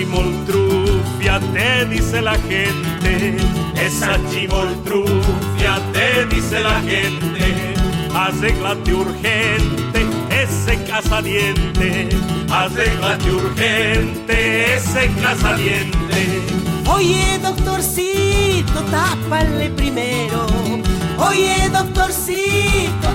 chimoltrufia te dice la gente, esa chimoltrufia te dice la gente, arreglate urgente ese casadiente, arreglate urgente ese casadiente. Oye, doctorcito, tápale primero. Oye, doctorcito,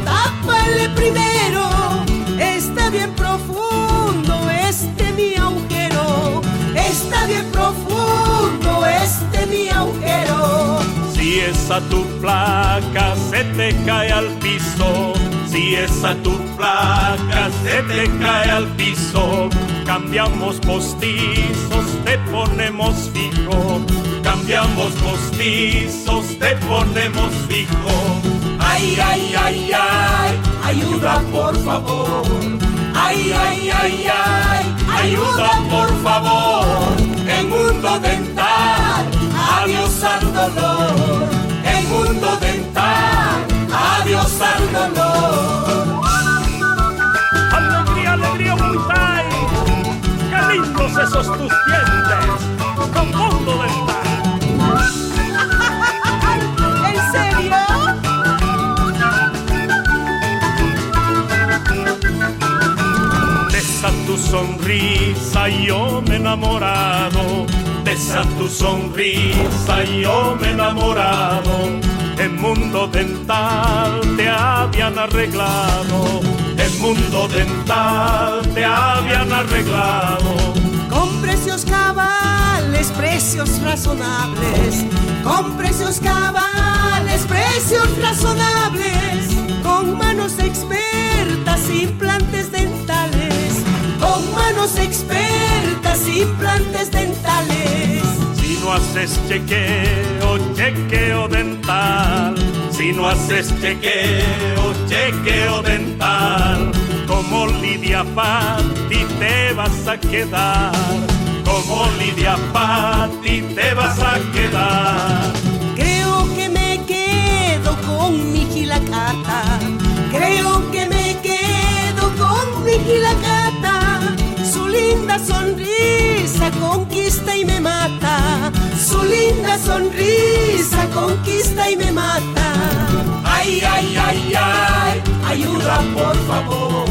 esa tu placa se te cae al piso, si esa tu placa se te cae al piso, cambiamos postizos, te ponemos fijo, cambiamos postizos, te ponemos fijo. Ay, ay, ay, ay, ayuda por favor. Ay, ay, ay, ay, ayuda por favor. Dolor. Alegría, alegría, Muay Qué lindos esos tus dientes, con mundo dental. ¿En serio? De esa tu sonrisa yo me he enamorado, de esa tu sonrisa yo me he enamorado. En mundo dental te habían arreglado, en mundo dental te habían arreglado. Con precios cabales, precios razonables. Con precios cabales, precios razonables. Con manos expertas, implantes dentales. Con manos expertas, implantes dentales. Si no haces chequeo, dental. Si no haces chequeo, chequeo dental. Como Lidia Patti te vas a quedar. Como Lidia Patti te vas a quedar. Creo que me quedo con mi gilacata. Creo que me quedo con mi gilacata. Su linda conquista y me mata. Su linda sonrisa conquista y me mata. Ay, ay, ay, ay, ayuda por favor.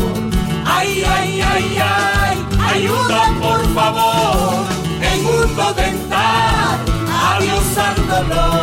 Ay, ay, ay, ay, ayuda por favor. En mundo dental, adiós al dolor.